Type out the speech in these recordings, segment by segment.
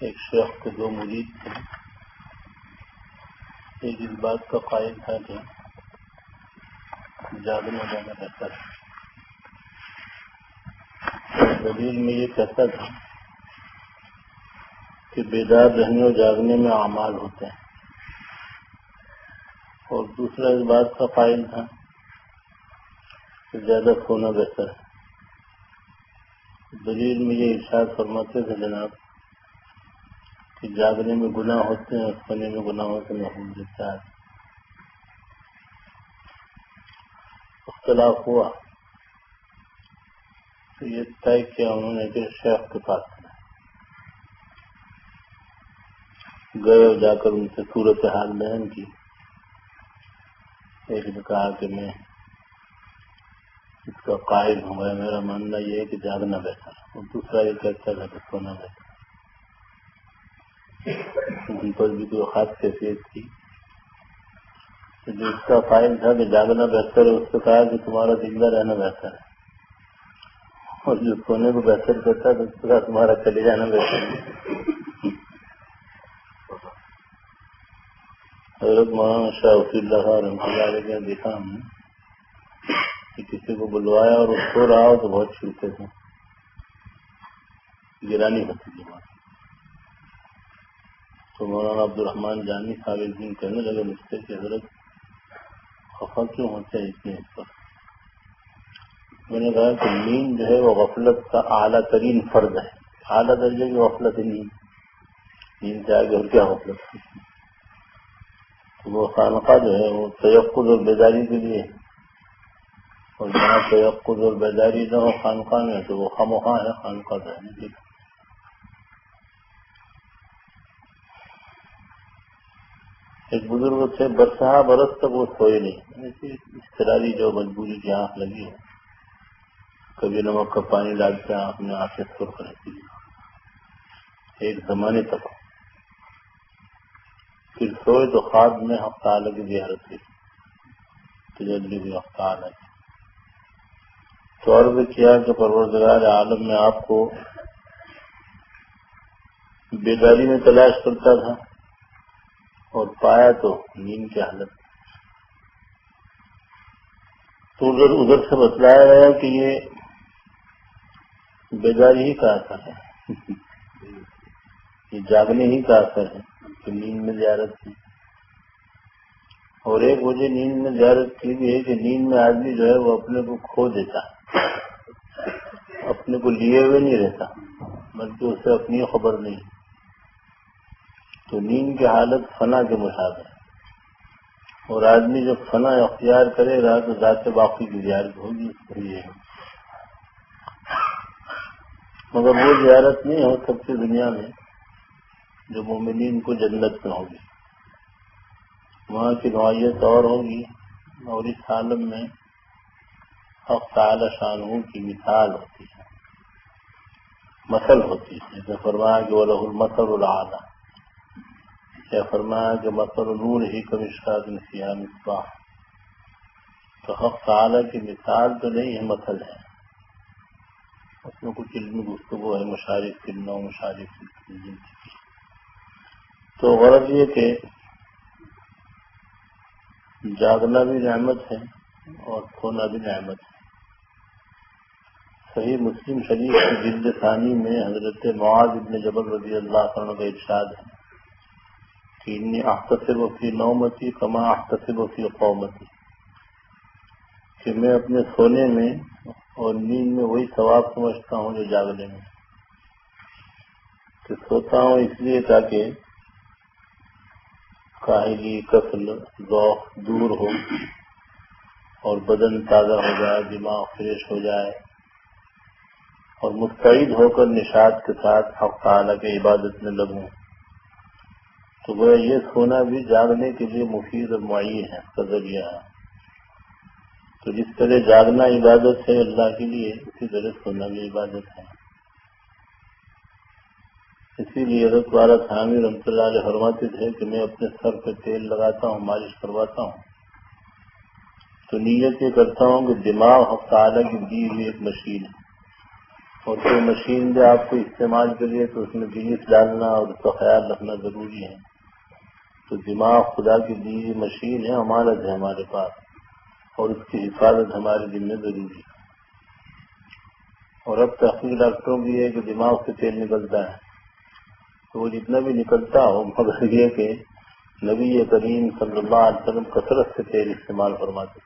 ایک شیخ کے دو مرید تھے، ایک اس بات کا قائل تھا کہ جاگنا جانا بہتر ہے دلیل میں یہ کہتا تھا کہ بیدار رہنے اور جاگنے میں اعمال ہوتے ہیں۔ اور دوسرا اس بات کا قائل تھا کہ زیادہ سونا بہتر ہے۔ دلیل میں یہ ارشاد فرماتے تھے، جناب کہ جاگنے میں گناہ ہوتے ہیں سونے میں گناہوں سے محمود دیتا ہے۔ اختلاف ہوا۔ تو یہ طے کیا انہوں نے کہ شیخ کے پاس۔ گئے جا کر ان سے صورت حال بیان کی۔ ایک نے کہا کہ میں اس کا قائد ہوں، میرا ماننا یہ ہے کہ جاگنا بہتر اور دوسرا یہ کہتا تھا کہ سونا بہتر ان پر بھی کوئی خاص کیفیت تھی جو اس کا فائل تھا کہ جاگنا بہتر ہے، اس سے کہا کہ تمہارا زندہ رہنا بہتر ہے۔ اور جو سونے کو بہتر کرتا ہے اس کا تمہارا چلے جانا بہتر ہے۔ حضرت مولانا شاہ وفی اللہ رحمۃ اللہ علیہ نے دیکھا ہم نے کہ کسی کو بلوایا اور اس کو رہا ہو تو بہت چھوٹے تھے گرانی ہوتی تھی وہاں تو مولانا عبد الرحمان جانی صاحب ایک دن کہنے لگے مجھ سے کہ حضرت خفا کیوں ہوتے ہیں اتنے اس پر؟ میں نے کہا کہ نیند جو ہے وہ غفلت کا اعلیٰ ترین فرد ہے۔ اعلیٰ درجے کی غفلت نیند نیند سے آگے اور کیا غفلت؟ تو وہ خانقاہ جو ہے وہ تیقد اور بیداری کے لیے اور جہاں تیقد اور بیداری نہ ہو خانقاہ میں تو وہ خامخواہ ہے خانقاہ رہنے کے۔ لیے ایک بزرگ تھے برسہ برس تک وہ سوئے نہیں۔ استراری جو مجبوری کی آنکھ لگی ہے، کبھی نمک کا پانی ڈالتے آنکھ میں آنکھیں سرخ رہتی ایک زمانے تک۔ پھر سوئے تو خواب میں ہفتہ کی زیارت کی تجلی بھی ہفتہ ہے۔ تو عرض کیا کہ پروردگار عالم میں آپ کو بیداری میں تلاش کرتا تھا۔ اور پایا تو نیند کی حالت۔ تو ادھر ادھر سے بتلایا گیا کہ یہ بیداری ہی کا اثر ہے۔ یہ جاگنے ہی کا اثر ہے کہ نیند میں زیارت تھی اور ایک وجہ نیند میں زیارت کی بھی ہے کہ نیند میں آدمی جو ہے وہ اپنے کو کھو دیتا اپنے کو لیے ہوئے نہیں رہتا، بلکہ اسے اپنی خبر نہیں۔ تو نیند کی حالت فنا کے مشابہ ہے۔ اور آدمی جب فنا اختیار کرے گا تو ذات باقی کی زیارت ہوگی یہ مگر وہ زیارت نہیں ہو سکتی دنیا میں جو مومنین کو جنت میں ہوگی۔ وہاں کی نوعیت اور ہوگی اور اس عالم میں حق تعالی شانوں کی مثال ہوتی ہے مسل ہوتی ہے۔ جیسے فرمایا کہ وہ لہ المسل العلیٰ یا فرمایا کہ مسل نور ہی کمشکات نسیہ مصباح تو حق تعالی کی مثال تو نہیں ہے مسل ہے۔ اس میں کچھ علمی گفتگو ہے، مشارف فلم و مشارف تو غرض یہ کہ جاگنا بھی نعمت ہے اور کھونا بھی نعمت ہے۔ صحیح مسلم شریف کی جلد ثانی میں حضرت معاذ ابن جبل رضی اللہ عنہ کا ارشاد ہے۔ انی احتسب فی نومتی کما احتسب فی قومتی کہ میں اپنے سونے میں اور نیند میں وہی ثواب سمجھتا ہوں جو جاگنے میں۔ کہ سوتا ہوں اس لیے تاکہ کاہلی کسل ذوق دور ہو اور بدن تازہ ہو جائے، دماغ فریش ہو جائے اور مستعد ہو کر نشاد کے ساتھ حق تعالیٰ کے عبادت میں لگوں۔ تو وہ یہ سونا بھی جاگنے کے لیے مفید اور معین ہے کا ذریعہ ہے۔ تو جس طرح جاگنا عبادت ہے اللہ کے لیے، اسی طرح سونا بھی عبادت ہے۔ اسی لیے حضرت والا تھامی رحمۃ اللہ علیہ فرماتے تھے کہ میں اپنے سر پہ تیل لگاتا ہوں، مالش کرواتا ہوں۔ تو نیت یہ کرتا ہوں کہ دماغ حق تعالیٰ کی دی ہوئی ایک مشین ہے۔ اور کوئی مشین دے آپ کو استعمال کے لیے تو اس میں گریس ڈالنا اور اس کا خیال رکھنا ضروری ہے۔ تو دماغ خدا کی دی مشین ہے امانت ہے ہمارے پاس، اور اس کی حفاظت ہمارے دل میں ضروری ہے۔ اور اب تحقیق ڈاکٹروں کی ہے کہ دماغ سے تیل نکلتا ہے۔ تو وہ جتنا بھی نکلتا ہو، مگر یہ کہ نبی کریم صلی اللہ علیہ وسلم کثرت سے تیل استعمال فرماتے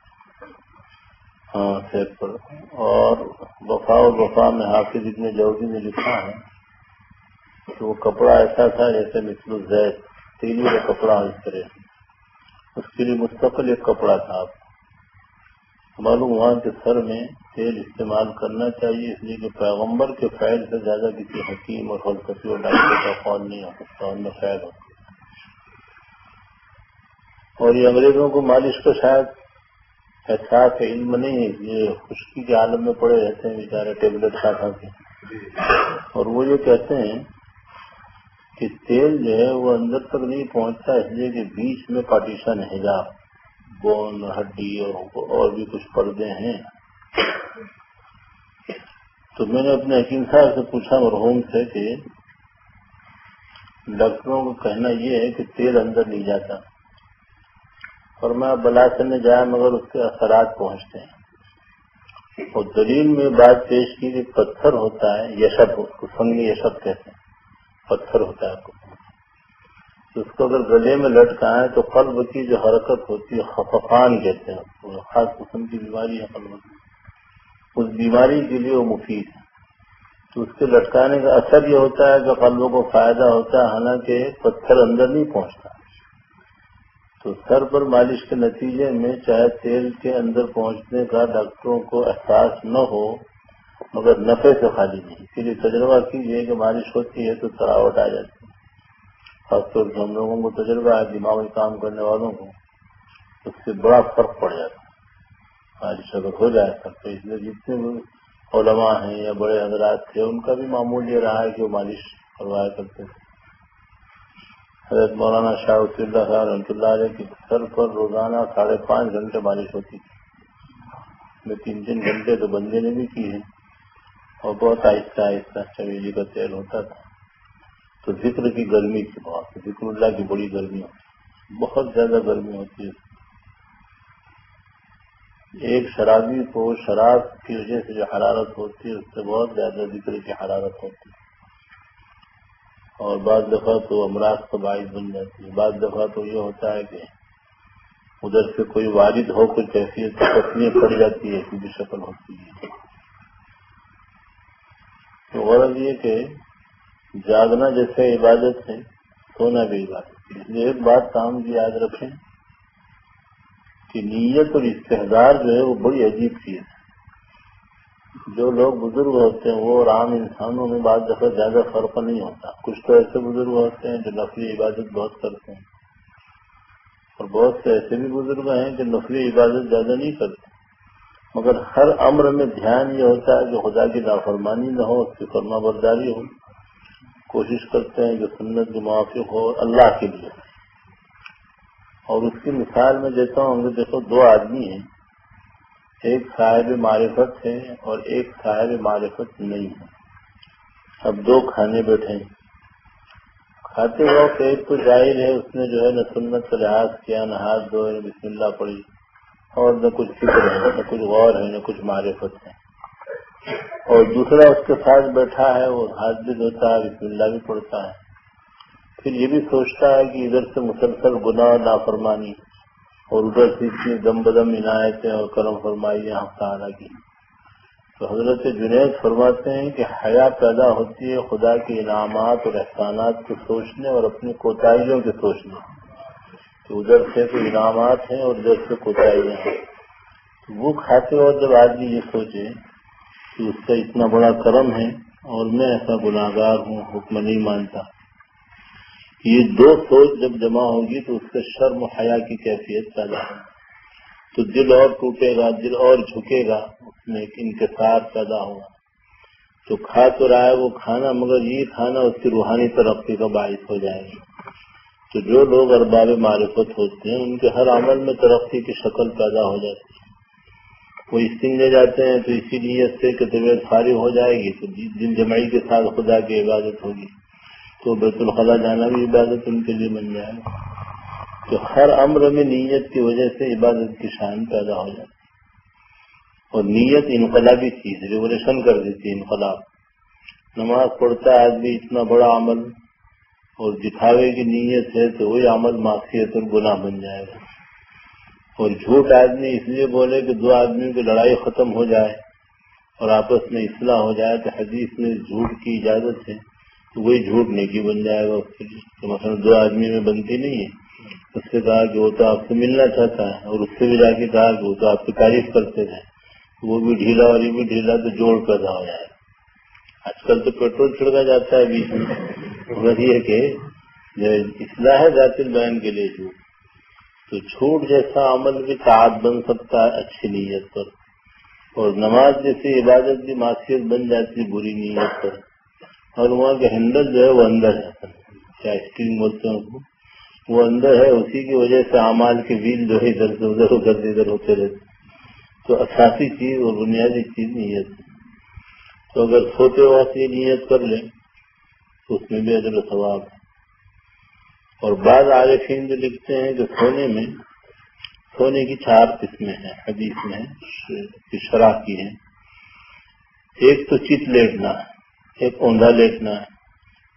ہاں صحت پر۔ اور وفا و وفا میں حافظ اتنے جوزی نے لکھا ہے کہ وہ کپڑا ایسا تھا جیسے مثل زید تیلی کا کپڑا اس طرح اس کے لیے مستقل ایک کپڑا تھا۔ آپ معلوم ہوا کہ سر میں تیل استعمال کرنا چاہیے، اس لیے کہ پیغمبر کے فیل سے زیادہ کسی حکیم اور فلسفی اور ڈاکٹر کا فون نہیں ہو سکتا، ان میں فیل ہو اور یہ انگریزوں کو مالش کا شاید احساس علم نہیں ہے، یہ خشکی کے عالم میں پڑے رہتے ہیں، بیچارے ٹیبلٹ کھا کھا کے۔ اور وہ یہ کہتے ہیں کہ تیل جو ہے وہ اندر تک نہیں پہنچتا، اس لیے کہ بیچ میں پارٹیشن ہے۔ جا بون، ہڈی اور اور بھی کچھ پردے ہیں۔ تو میں نے اپنے حکیم صاحب سے پوچھا مرحوم سے کہ ڈاکٹروں کا کہنا یہ ہے کہ تیل اندر نہیں جاتا۔ اور میں بلا سے جایا مگر اس کے اثرات پہنچتے ہیں۔ اور دلیل میں بات پیش کی کہ پتھر ہوتا ہے، یشب، اس کو سنگی یشب کہتے ہیں۔ پتھر ہوتا ہے تو اس کو اگر گلے میں لٹکائیں تو قلب کی جو حرکت ہوتی ہے، خفقان کہتے ہیں۔ خاص قسم کی بیماری ہے قلب کی اس بیماری کے لیے وہ مفید ہے۔ تو اس کے لٹکانے کا اثر یہ ہوتا ہے کہ قلبوں کو فائدہ ہوتا ہے، حالانکہ پتھر اندر نہیں پہنچتا۔ تو سر پر مالش کے نتیجے میں چاہے تیل کے اندر پہنچنے کا ڈاکٹروں کو احساس نہ ہو مگر نفے سے خالی نہیں۔ اسی لیے تجربہ کیجیے کہ مالش ہوتی ہے تو تراوٹ آ جاتی ہے۔ خاص طور سے ہم لوگوں کو تجربہ ہے دماغی کام کرنے والوں کو، اس سے بڑا فرق پڑ جاتا ہے۔ مالش اگر ہو جائے تو اس لیے جتنے بھی علماء ہیں یا بڑے حضرات تھے، ان کا بھی معمول یہ رہا ہے کہ وہ مالش کروایا کرتے تھے۔ حضرت مولانا شاہ وسی اللہ خان رحمۃ اللہ علیہ کی سر پر روزانہ ساڑھے پانچ گھنٹے بارش ہوتی تھی۔ میں تین تین گھنٹے تو بندے نے بھی کی ہے اور بہت آہستہ آہستہ اچھا چویلی جی کا تیل ہوتا تھا۔ تو ذکر کی گرمی تھی بہت۔ ذکر اللہ کی بڑی گرمی ہوتی بہت زیادہ گرمی ہوتی ہے۔ ایک شرابی کو شراب کی وجہ سے جو حرارت ہوتی ہے، اس سے بہت زیادہ ذکر کی حرارت ہوتی ہے۔ اور بعض دفعہ تو امراض کا باعث بن جاتی ہے۔ بعض دفعہ تو یہ ہوتا ہے کہ ادھر سے کوئی والد ہو، کوئی کیفیت کتنی پڑ جاتی ہے ایسی شکل ہوتی ہے۔ تو غرض یہ کہ جاگنا جیسے عبادت ہے، سونا بھی عبادت ہے۔ اس لیے ایک بات کام کی یاد رکھیں کہ نیت اور استحدار جو ہے وہ بڑی عجیب چیز ہے۔ جو لوگ بزرگ ہوتے ہیں، وہ اور عام انسانوں میں بعض دفعہ زیادہ فرق نہیں ہوتا۔ کچھ تو ایسے بزرگ ہوتے ہیں جو نفلی عبادت بہت کرتے ہیں۔ اور بہت سے ایسے بھی بزرگ ہیں کہ نفلی عبادت زیادہ نہیں کرتے۔ مگر ہر امر میں دھیان یہ ہوتا ہے کہ خدا کی نافرمانی نہ ہو، اس کی فرما برداری ہو۔ کوشش کرتے ہیں کہ سنت کے موافق ہو اللہ کے لیے۔ اور اس کی مثال میں دیتا ہوں کہ دیکھو، دو آدمی ہیں۔ ایک صاحب معرفت ہے اور ایک صاحب معرفت نہیں ہے۔ اب دو کھانے بیٹھے کھاتے وقت ایک تو ظاہر ہے، اس نے جو ہے نہ سنت کا لحاظ کیا، نہ ہاتھ دھوئے، بسم اللہ پڑی اور نہ کچھ فکر ہے، نہ کچھ غور ہے، نہ کچھ معرفت ہے۔ اور دوسرا اس کے ساتھ بیٹھا ہے، وہ ہاتھ بھی دھوتا ہے بسم اللہ بھی پڑتا ہے۔ پھر یہ بھی سوچتا ہے کہ ادھر سے مسلسل گناہ، نافرمانی اور ادھر سے اتنی دم بدم عنایتیں اور کرم فرمائی یہاں تعالیٰ کی تو حضرت جنید فرماتے ہیں کہ حیا پیدا ہوتی ہے خدا کے انعامات اور احسانات کو سوچنے اور اپنی کوتاہیوں کے سوچنے۔ کہ ادھر سے کوئی انعامات ہیں اور ادھر سے کوتاہیاں ہیں۔ تو وہ کھاتے اور جب آدمی یہ سوچے کہ اس کا اتنا بڑا کرم ہے اور میں ایسا گناگار ہوں، حکم نہیں مانتا یہ دو سوچ جب جمع ہوگی تو اس سے شرم و حیا کی کیفیت پیدا ہوگی تو دل اور ٹوٹے گا، دل اور جھکے گا، اس میں ایک انکسار پیدا ہوگا۔ تو کھا تو رہا ہے وہ کھانا، مگر یہ کھانا اس کی روحانی ترقی کا باعث ہو جائے گا۔ تو جو لوگ ارباب معرفت ہوتے ہیں، ان کے ہر عمل میں ترقی کی شکل پیدا ہو جاتی ہے۔ وہ استنگ لے جاتے ہیں تو اسی نیت سے کہ طبیعت فارغ ہو جائے گی، تو دل جمعی کے ساتھ خدا کی عبادت ہوگی۔ تو بیت الخلا جانا بھی عبادت ان کے لیے بن جائے گا۔ تو ہر امر میں نیت کی وجہ سے عبادت کی شان پیدا ہو جاتی اور نیت انقلابی چیز ریولیوشن کر دیتی ہے انقلاب۔ نماز پڑھتا ہے آدمی اتنا بڑا عمل اور دکھاوے کی نیت ہے تو وہی عمل معافیت اور گناہ بن جائے گا۔ اور جھوٹ آدمی اس لیے بولے کہ دو آدمیوں کی لڑائی ختم ہو جائے اور آپس میں اصلاح ہو جائے تو حدیث میں جھوٹ کی اجازت ہے تو وہی جھوٹ نیکی بن جائے گا اس کے لیے۔ تو مثلا دو آدمی میں بنتی نہیں ہے۔ اس سے کہا کہ وہ تو آپ سے ملنا چاہتا ہے اور اس سے بھی جا کے کہا کہ وہ تو آپ کی تعریف کرتے تھے وہ بھی ڈھیلا اور یہ بھی ڈھیلا تو جوڑ پیدا ہو جائے۔ آج کل تو پیٹرول چھڑکا جاتا ہے بیچ میں۔ وہی ہے کہ اصلاح ہے ذاتی کے لیے جھوٹ تو جھوٹ جیسا عمل بھی تعت بن سکتا ہے، اچھی نیت پر۔ اور نماز جیسی عبادت بھی معاشیت بن جاتی ہے، بری نیت پر۔ اور وہاں کے ہینڈل جو ہے، وہ اندر ہے۔ کیا اسکرین بولتے ہیں وہ اندر ہے، اسی کی وجہ سے امال کے بیل جو ہے، ادھر سے ادھر ادھر سے ادھر ہوتے رہتے تو اساسی چیز اور بنیادی چیز نیت۔ تو اگر سوتے وقت یہ نیت کر لیں اس میں بھی ادر ثواب ہے۔ اور بعض عارفین جو لکھتے ہیں کہ سونے میں، سونے کی چار قسمیں ہیں حدیث میں شرح کی ہیں ایک تو چت لیٹنا، ایک اوندا لیٹنا ہے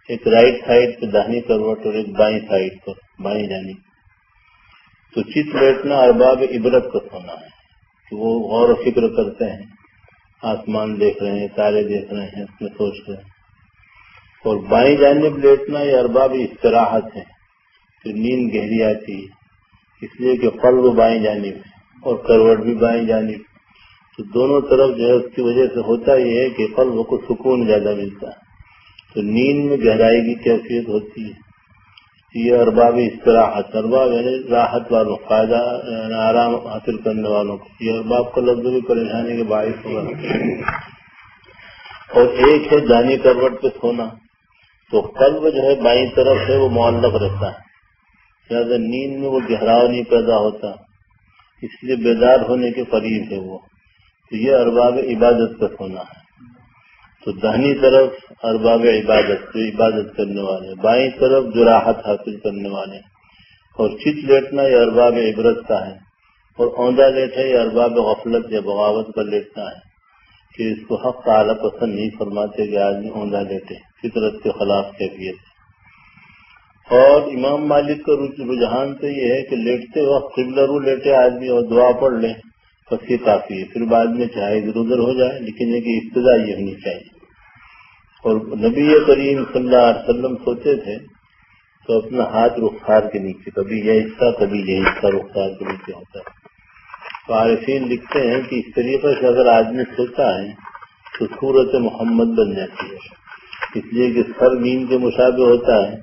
ایک رائٹ سائڈ پہ دہنی کروٹ اور ایک بائیں سائڈ پر، بائیں جانی تو چت بیٹھنا ارباب عبرت کا سونا ہے، کہ وہ غور و فکر کرتے ہیں، آسمان دیکھ رہے ہیں، تارے دیکھ رہے ہیں، اس میں سوچ رہے ہیں۔ اور بائیں جانب لیٹنا یہ ارباب استراحت ہے کہ نیند گہری آتی ہے۔ اس لیے کہ قلب بائیں جانب اور کروٹ بھی بائیں جانب۔ تو دونوں طرف جو ہے، اس کی وجہ سے ہوتا یہ ہے کہ قلب کو سکون زیادہ ملتا ہے۔ تو نیند میں گہرائی کی کیفیت ہوتی ہے۔ یہ ارباب استراحت، ارباب یعنی راحت والوں، فائدہ یعنی آرام حاصل کرنے والوں کو۔ یہ ارباب کا لفظ بھی پریشانی کے باعث ہوگا اور ایک ہے، دانی کروٹ پہ سونا۔ تو قلب جو ہے بائیں طرف ہے، وہ معلق رہتا ہے۔ لہٰذا نیند میں وہ گہراؤ نہیں پیدا ہوتا۔ اس لیے بیدار ہونے کے قریب ہے وہ۔ تو یہ ارباب عبادت کا سونا ہے۔ تو دہنی طرف ارباب عبادت، جو عبادت کرنے والے بائیں طرف جو راحت حاصل کرنے والے اور چت لیٹنا یہ ارباب عبرت کا ہے۔ اور اوندا لیٹے یہ ارباب غفلت یا بغاوت کا لیٹنا ہے۔ کہ اس کو حق تعالی پسند نہیں فرماتے کہ آدمی اوندا لیٹے فطرت کے خلاف کیفیت اور امام مالک کا رجحان تو یہ ہے کہ لیٹتے وقت قبلہ رو لیٹے آدمی اور دعا پڑھ لیں بس یہ کافی ہے۔ پھر بعد میں چاہے ادھر ادھر ہو جائے، لیکن یہ کہ ابتدا یہ ہونی چاہیے۔ اور نبی کریم صلی اللہ علیہ وسلم سوچے تھے تو اپنا ہاتھ رخسار کے نیچے، کبھی یہ حصہ، کبھی یہ حصہ رخسار کے نیچے ہوتا ہے۔ عارفین لکھتے ہیں کہ اس طریقے سے اگر آدمی سوچتا ہے تو صورت محمد بن جاتی ہے۔ اس لیے کہ سر نیم کے مشابے ہوتا ہے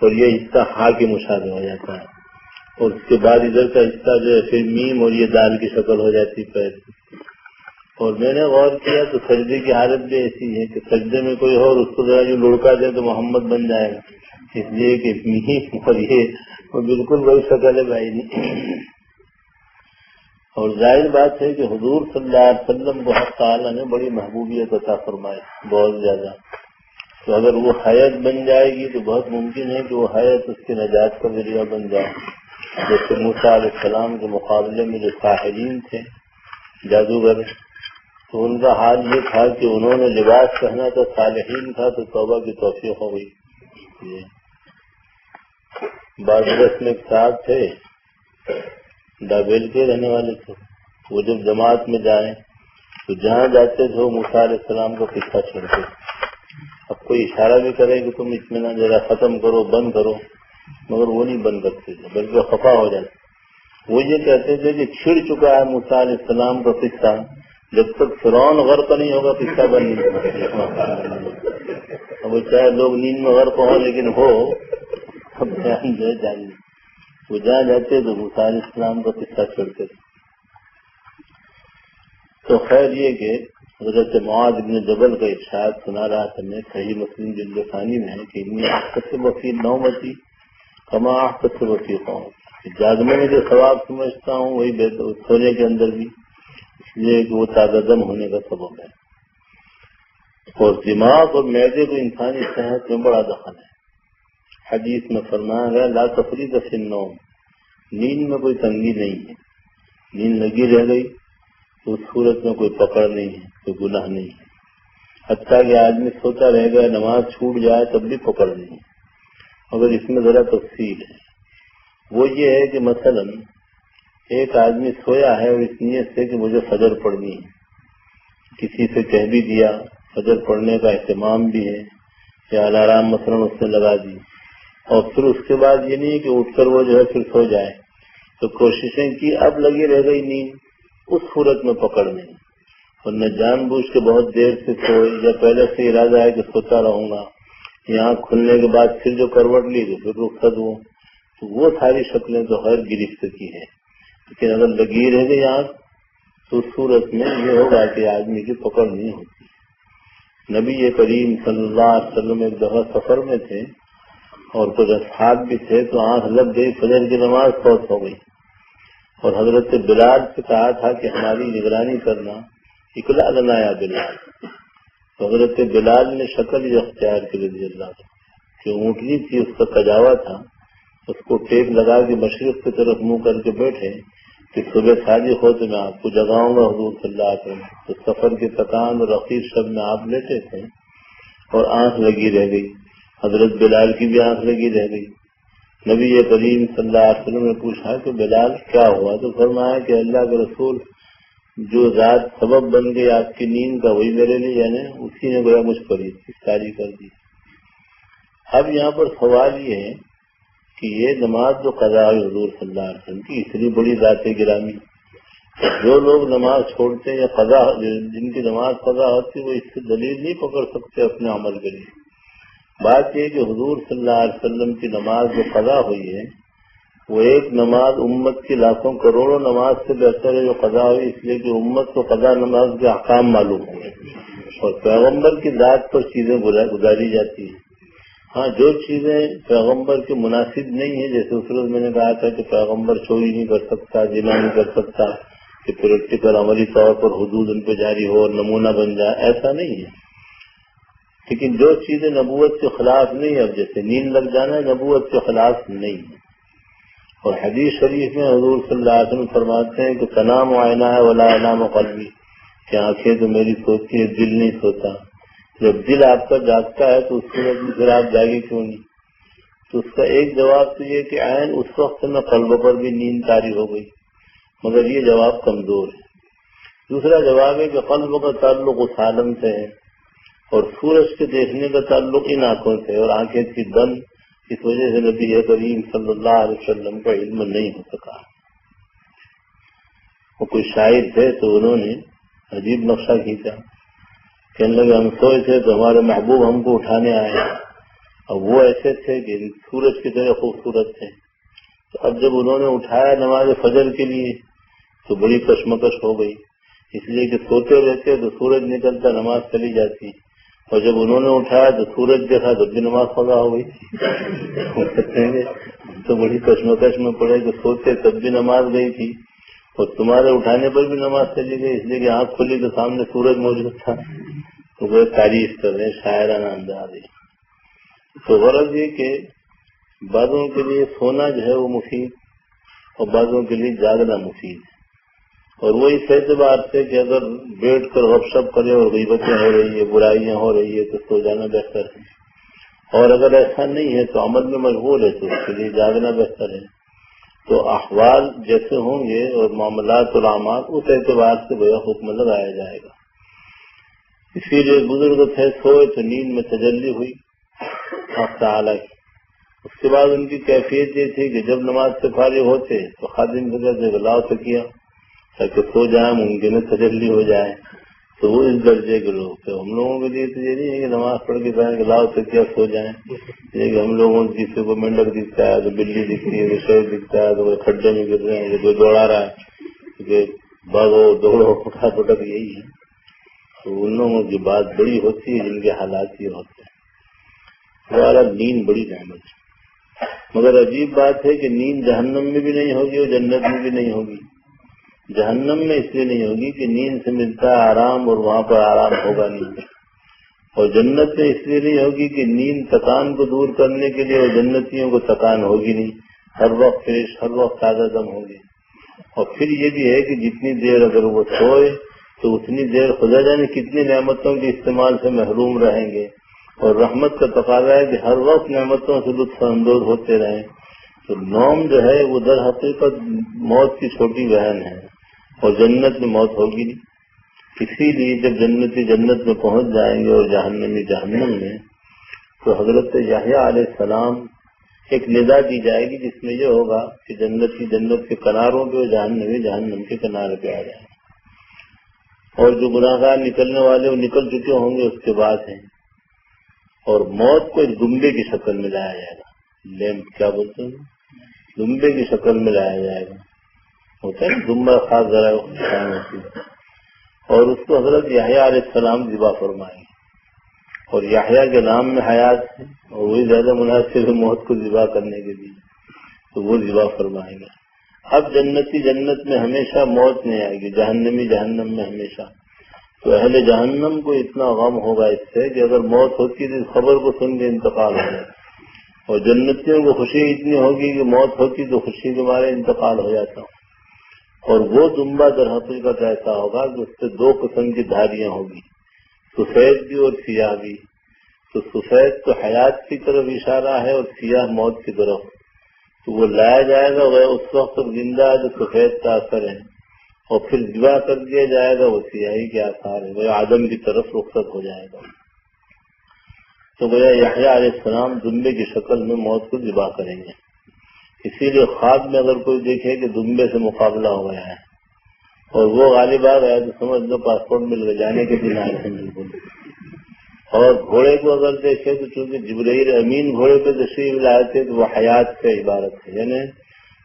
اور یہ حصہ ہا کے مشابے ہو جاتا ہے۔ اور اس کے بعد ادھر کا حصہ جو ہے پھر میم اور یہ دال کی شکل ہو جاتی ہے اور میں نے غور کیا تو سجدے کی حالت بھی ایسی ہے کہ سجدے میں کوئی اور اس کو ذرا جو لڑکا دے تو محمد بن جائے گا۔ اس لیے کہ اور یہ وہ بالکل وہی شکل ہے بھائی۔ نہیں اور ظاہر بات ہے کہ حضور صلی اللہ علیہ وسلم بہت تعالیٰ نے بڑی محبوبیت عطا فرمائی، بہت زیادہ۔ تو اگر وہ حیت بن جائے گی تو بہت ممکن ہے کہ وہ حیت اس کے نجات کا ذریعہ بن جائے۔ جیسے موسا علیہ السلام کے مقابلے میں جو ساحلین تھے، جادوگر، تو ان کا حال یہ تھا کہ انہوں نے لباس پہنا تھا، صالحین تھا، تو توبہ کی توفیق ہو گئی۔ بارس میں صاحب تھے ڈابیل کے رہنے والے تھے۔ وہ جب جماعت میں جائیں تو جہاں جاتے تھے، وہ علیہ السلام کا پیچھا چھوڑتے اب کوئی اشارہ بھی کرے کہ تم اطمینان ذرا ختم کرو، بند کرو، مگر وہ نہیں بند کرتے تھے، بلکہ خفا ہو جاتے وہ یہ کہتے تھے کہ چھڑ چکا ہے علیہ السلام کا قصہ۔ جب تک فرون غرق نہیں ہوگا، قصہ بن نہیں اب چاہے لوگ نیند میں غرق ہوں، لیکن ہو، اب بیان جو ہے جائیں وہ جہاں جاتے تو مثال اسلام کا قصہ چھوڑتے تھے۔ تو خیر یہ کہ حضرت معاذ ابن جبل کا ارشاد سنا رہا تھا میں، صحیح مسلم جلد ثانی میں ہے کہ آفت سے وکیل نو مچی کما آفت سے وکیل ہوں۔ جاگنے میں جو ثواب سمجھتا ہوں، وہی سونے کے اندر بھی، اس لیے کہ وہ تازہ دم ہونے کا سبب ہے۔ اور دماغ اور میدے کو انسانی صحت میں بڑا دخل ہے۔ حدیث میں فرمایا گیا لا تفریح النوم۔ نیند میں کوئی تنگی نہیں ہے۔ نیند لگی رہ گئی تو اس صورت میں کوئی پکڑ نہیں ہے، کوئی گناہ نہیں ہے۔ حتیٰ کہ آدمی سوتا رہ گیا، نماز چھوٹ جائے تب بھی پکڑ نہیں ہے۔ مگر اس میں ذرا تفصیل ہے۔ وہ یہ ہے کہ مثلا ایک آدمی سویا ہے اور اس نیت سے کہ مجھے فجر پڑنی ہے۔ کسی سے کہہ بھی دیا، فجر پڑھنے کا اہتمام بھی ہے یا الارام مثلا اس نے لگا دی۔ اور پھر اس کے بعد یہ نہیں کہ اٹھ کر وہ جو ہے پھر سو جائے۔ تو کوششیں کی، اب لگی رہ گئی نیند، اس صورت میں پکڑ نہیں اور نہ جان بوجھ کے بہت دیر سے سوئے یا پہلے سے ارادہ ہے کہ سوتا رہوں گا۔ یہاں کھلنے کے بعد پھر جو کروٹ لی، تو پھر رخصت ہوں تو وہ ساری شکلیں تو ہر گرفت کی ہے لیکن اگر لگی رہ گئی آنکھ، تو اس صورت میں یہ ہوگا کہ آدمی کی پکڑ نہیں ہوتی۔ نبی کریم صلی اللہ علیہ وسلم ایک دفعہ سفر میں تھے۔ اور کچھ اصحاب بھی تھے تو آنکھ لگ گئی، فجر کی نماز فوت ہو گئی۔ اور حضرت بلال سے کہا تھا کہ ہماری نگرانی کرنا اکلا لنایا بلال۔ تو حضرت بلال نے شکل ہی اختیار کی، رضی اللہ کہ اونٹنی تھی، اس کا کجاوا تھا۔ اس کو ٹیک لگا کے مشرق کی طرف منہ کر کے بیٹھے کہ صبح شادی ہو تو میں آپ کو جگاؤں گا، حضور صلی اللہ علیہ وسلم۔ تو سفر کی تکان اور رقیب شب میں آپ لیتے تھے اور آنکھ لگی رہ گئی۔ حضرت بلال کی بھی آنکھ لگی رہ گئی۔ نبی کریم صلی اللہ علیہ وسلم نے پوچھا کہ بلال کیا ہوا؟ تو فرمایا کہ اللہ کے رسول جو ذات سبب بن گئی، آپ کی نیند کا وہی میرے لیے یعنی اسی نے گویا مجھ پر تاری کر دی۔ اب یہاں پر سوال یہ ہے کہ یہ نماز جو قضا ہوئی حضور صلی اللہ علیہ وسلم کی، اتنی بڑی ذات گرامی، جو لوگ نماز چھوڑتے ہیں یا قضا، جن کی نماز قضا ہوتی وہ اس سے دلیل نہیں پکڑ سکتے اپنے عمل کے لیے۔ بات یہ کہ حضور صلی اللہ علیہ وسلم کی نماز جو قضا ہوئی ہے، وہ ایک نماز امت کی لاکھوں کروڑوں نماز سے بہتر ہے جو قضا ہوئی، اس لیے کہ امت کو قضا نماز کے احکام معلوم ہوئے اور پیغمبر کی ذات پر چیزیں گزاری جاتی ہیں۔ ہاں جو چیزیں پیغمبر کے مناسب نہیں ہیں، جیسے اس روز میں نے کہا تھا کہ پیغمبر چوری نہیں کر سکتا جنا نہیں کر سکتا، کہ پریکٹیکل عملی طور پر حدود ان پہ جاری ہو اور نمونہ بن جائے، ایسا نہیں ہے۔ لیکن جو چیزیں نبوت کے خلاف نہیں اب جیسے نیند لگ جانا نبوت کے خلاف نہیں ہے۔ اور حدیث شریف میں حضور صلی اللہ علیہ وسلم فرماتے ہیں کہ تنام آئینہ ہے، ولا انام قلبی۔ کہ آنکھیں تو میری سوچتی ہے دل نہیں سوتا۔ جب دل آپ کا جاگتا ہے تو اس کے بعد پھر آپ جاگے کیوں نہیں؟ تو اس کا ایک جواب تو یہ کہ عین اس وقت میں قلب پر بھی نیند تاری ہو گئی۔ مگر یہ جواب کمزور ہے۔ دوسرا جواب ہے کہ قلب کا تعلق اس عالم سے ہے۔ اور سورج کے دیکھنے کا تعلق ان آنکھوں سے اور آنکھیں کی بند اس وجہ سے نبی کریم صلی اللہ علیہ وسلم کا علم نہیں ہو سکا۔ وہ کوئی شاعر تھے تو انہوں نے عجیب نقشہ کھینچا۔ کہنے لگے، ہم سوئے تھے تو ہمارے محبوب ہم کو اٹھانے آئے اور وہ ایسے تھے کہ سورج کی طرح خوبصورت تھے۔ تو اب جب انہوں نے اٹھایا نماز فجر کے لیے، تو بڑی کشمکش ہو گئی۔ اس لیے کہ سوتے رہتے تو سورج نکلتا نماز چلی جاتی۔ اور جب انہوں نے اٹھایا تو سورج دیکھا تو بھی نماز خدا ہو گئی۔ تو بڑی کشمکش میں پڑے کہ سوچتے تب بھی نماز گئی تھی۔ اور تمہارے اٹھانے پر بھی نماز چلی گئی، اس لیے کہ آنکھ کھلی تو سامنے سورج موجود تھا۔ تو وہ تعریف کر رہے شاعرانہ انداز تو غرض یہ کہ بعضوں کے لیے سونا جو ہے وہ مفید اور بعضوں کے لیے جاگنا مفید۔ ہے اور وہ اس اعتبار سے کہ اگر بیٹھ کر غپ شپ کرے اور غیبتیں ہو رہی ہے برائیاں ہو رہی ہے تو سو جانا بہتر ہے۔ اور اگر ایسا نہیں ہے تو عمل میں مجبور ہے، تو اس کے لیے جاگنا بہتر ہے۔ تو احوال جیسے ہوں گے اور معاملات اور اعمال، اس اعتبار سے بھیا حکم لگایا جائے گا۔ اسی لیے بزرگ تھے، سوئے تو نیند میں تجلی ہوئی تعالی کی۔ اس کے بعد ان کی کیفیت یہ تھی کہ جب نماز سے فارغ ہوتے تو خادم سے گلاؤ سے کیا۔ تاکہ سو جائیں ممکن ہے تجلی ہو جائے۔ تو وہ اس درجے کے لوگ تھے۔ ہم لوگوں کے لیے تو یہ نہیں ہے کہ نماز پڑھ کے جائیں کہ لاؤ سے کیا سو جائیں۔ یہ کہ ہم لوگوں کسی کو مینڈک دکھتا ہے تو بلی دکھ رہی ہے تو شیر دکھتا ہے تو کھڈے میں گر رہے ہیں جو دوڑا رہا ہے۔ کہ بھاگو دوڑو پٹا پٹک یہی ہے۔ تو ان لوگوں کی بات بڑی ہوتی ہے، جن کے حالات یہ ہوتے ہیں۔ ہمارا نیند بڑی نعمت ہے۔ مگر عجیب بات ہے کہ نیند جہنم میں بھی نہیں ہوگی اور جنت میں بھی نہیں ہوگی۔ جہنم میں اس لیے نہیں ہوگی کہ نیند سے ملتا ہے آرام اور وہاں پر آرام ہوگا نہیں۔ اور جنت میں اس لیے نہیں ہوگی کہ نیند تکان کو دور کرنے کے لیے اور جنتیوں کو تکان ہوگی نہیں۔ ہر وقت فریش، ہر وقت تازہ دم ہوگی۔ اور پھر یہ بھی ہے کہ جتنی دیر اگر وہ سوئے تو اتنی دیر خدا جانے کتنی نعمتوں کے استعمال سے محروم رہیں گے۔ اور رحمت کا تقاضا ہے کہ ہر وقت نعمتوں سے لطف اندوز ہوتے رہیں۔ تو نوم جو ہے وہ در حقیقت موت کی چھوٹی بہن ہے۔ اور جنت میں موت ہوگی نہیں۔ اسی لیے جب جنتی جنت میں پہنچ جائیں گے اور جہنمی جہنم میں، تو حضرت یاہیا علیہ السلام ایک ندا دی جائے گی جس میں یہ ہوگا کہ جنت کی جنت کے کناروں پہ جہنمی جہنم کے کنارے پہ آ جائیں۔ اور جو گناہ گار نکلنے والے وہ نکل چکے ہوں گے، اس کے بعد ہیں۔ اور موت کو ایک دمبے کی شکل میں لایا جائے گا۔ لیمپ کیا بولتے ہیں؟ دمبے کی شکل میں لایا جائے گا۔ ہوتا ہے دمبا خاص ذرا ہوتی ہے اور اس کو حضرت یاہیا علیہ السلام ذبا فرمائیں اور یاہیا کے نام میں حیات ہے، اور وہی زیادہ مناسب ہے موت کو ذبا کرنے کے لیے۔ تو وہ ذبا فرمائیں گے اب جنتی جنت میں ہمیشہ موت نہیں آئے گی، جہنمی جہنم میں ہمیشہ۔ تو اہل جہنم کو اتنا غم ہوگا اس سے کہ اگر موت ہوتی تو اس خبر کو سن کے انتقال ہو جائے اور جنتیوں کو خوشی اتنی ہوگی کہ موت ہوتی تو خوشی کے بارے انتقال ہو جاتا۔ ہوں اور وہ دمبا در حقیقت ایسا ہوگا کہ اس سے دو قسم کی دھاریاں ہوگی، سفید بھی اور سیاہ بھی۔ تو سفید تو حیات کی طرف اشارہ ہے اور سیاہ موت کی طرف۔ تو وہ لایا جائے گا، وہ اس وقت زندہ ہے جو سفید کا اثر ہے۔ اور پھر ذبح کر دیا جائے گا، وہ سیاہی کے آثار ہے وہ آدم کی طرف رخصت ہو جائے گا۔ تو گویا یحییٰ علیہ السلام دمبے کی شکل میں موت کو ذبح کریں گے۔ اسی لیے خواب میں اگر کوئی دیکھے کہ دمبے سے مقابلہ ہو گیا ہے اور وہ غالب آ گیا تو سمجھ لو پاسپورٹ مل گئے، جانے کے دن آئے ہیں بالکل اور گھوڑے کو اگر دیکھے تو چونکہ جبرائیل امین گھوڑے پہ تشریف لائے تھے تو وہ حیات سے عبارت ہے یعنی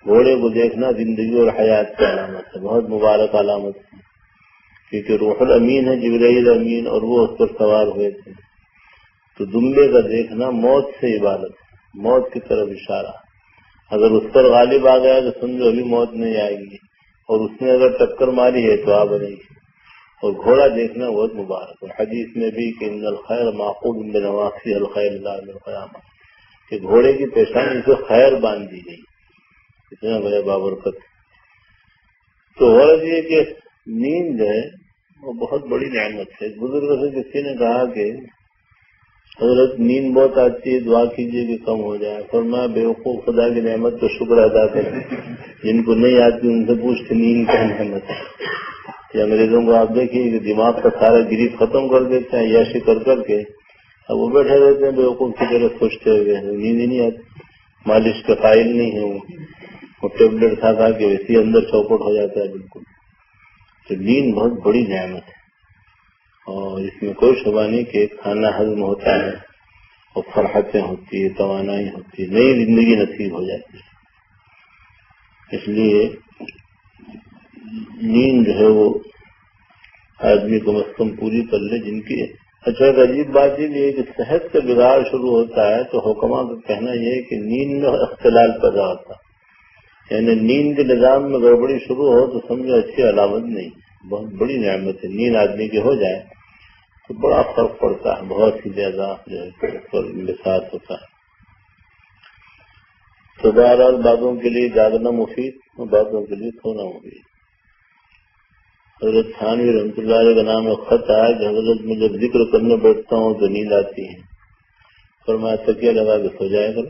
گھوڑے کو دیکھنا زندگی اور حیات کی علامت ہے، بہت مبارک علامت ہے۔ کیونکہ روح الامین ہے، جبرائیل امین اور وہ اس پر سوار ہوئے تھے۔ تو دمبے کا دیکھنا موت سے عبادت ہے، موت کی طرف اشارہ۔ اگر اس پر غالب آ گیا تو سمجھو ابھی موت نہیں آئے گی۔ اور اس نے اگر ٹکر ماری ہے تو آ بنے گی۔ اور گھوڑا دیکھنا بہت مبارک ہے۔ حدیث میں بھی کہ الخیر معقوب نواسی الخیر اللہ کہ گھوڑے کی پیشانی سے خیر باندھ دی گئی۔ اتنا بڑے بابرکت۔ تو غرض یہ کہ نیند ہے، وہ بہت بڑی نعمت ہے۔ بزرگ سے کسی نے کہا کہ حضرت نیند بہت آتی ہے، دعا کیجیے کہ کم ہو جائے۔ اور میں بے وقوف خدا کی نعمت تو شکر ادا کریں۔ جن کو نہیں آتی، ان سے پوچھتے نیند کا نعمت ہے؟ انگریزوں کو آپ دیکھیے کہ دماغ کا سارا گری ختم کر دیتے ہیں یاشی کر کر کے۔ اب وہ بیٹھے رہتے ہیں، بے وقوف کی طرح سوچتے ہوئے نیند ہی نہیں آتی۔ مالش کا فائل نہیں ہے وہ۔ ٹیبلٹ تھا تھا کہ ویسے اندر چوپٹ ہو جاتا ہے بالکل۔ تو نیند بہت بڑی نعمت ہے۔ اور اس میں کوئی شبہ نہیں کہ کھانا ہضم ہوتا ہے اور فرحتیں ہوتی ہے توانائی ہوتی ہے نئی زندگی نصیب ہو جاتی ہے۔ اس لیے نیند جو ہے وہ آدمی کم از کم پوری کر لے۔ جن کی اچھا ایک عجیب بات یہ کہ صحت کا بگاڑ شروع ہوتا ہے تو حکمہ کا کہنا یہ ہے کہ نیند میں اختلال پیدا ہوتا یعنی نیند کے نظام میں گڑبڑی شروع ہو تو سمجھو اچھی علامت نہیں۔ بہت بڑی نعمت ہے۔ نیند آدمی کی ہو جائے تو بڑا فرق پڑتا ہے، بہت ہی زیادہ جو ہے ساتھ ہوتا ہے۔ تو بہرحال باتوں کے لیے جاگنا مفید اور باتوں کے لیے سونا مفید؟ حضرت خانوی رحمۃ اللہ علیہ کا نام خط آیا کہ حضرت میں جب ذکر کرنے بیٹھتا ہوں تو نیند آتی ہے۔ پر میں تکیہ لگا کے سو جائے گا؟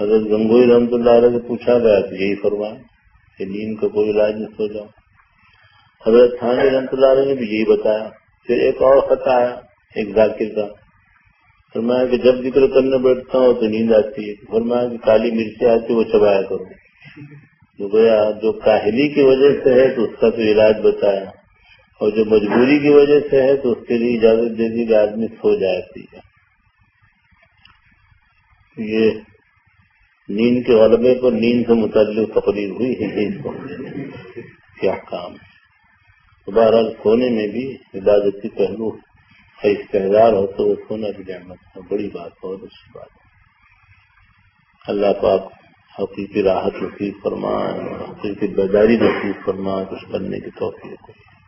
حضرت گنگوئی رحمۃ اللہ علیہ سے پوچھا گیا تو یہی فرمایا کہ نیند کا کوئی علاج نہیں، سو جاؤ۔ حضرت خان رحمۃ اللہ علیہ نے بھی یہی بتایا۔ پھر ایک اور خط آیا ایک ذاکر کا فرمایا کہ جب ذکر کرنے بیٹھتا ہوں تو نیند آتی ہے۔ فرمایا کہ کالی مرچیں آتی وہ چبایا کرو۔ جو گیا جو کاہلی کی وجہ سے ہے تو اس کا تو علاج بتایا۔ اور جو مجبوری کی وجہ سے ہے تو اس کے لیے اجازت دے دی کہ آدمی سو جائے۔ گا یہ نیند کے غلبے پر نیند سے متعلق تقریر ہوئی۔ ہے کیا کام۔ ہے بہرحال سونے میں بھی حفاظتی پہلو کا استحدار ہو تو وہ سونا بھی نعمت ہے، بڑی بات بہت اچھی بات ہے۔ اللہ پاک حقیقی راحت نصیب فرمائے حقیقی بیداری نصیب فرمائے، کچھ کرنے کی توفیق ہو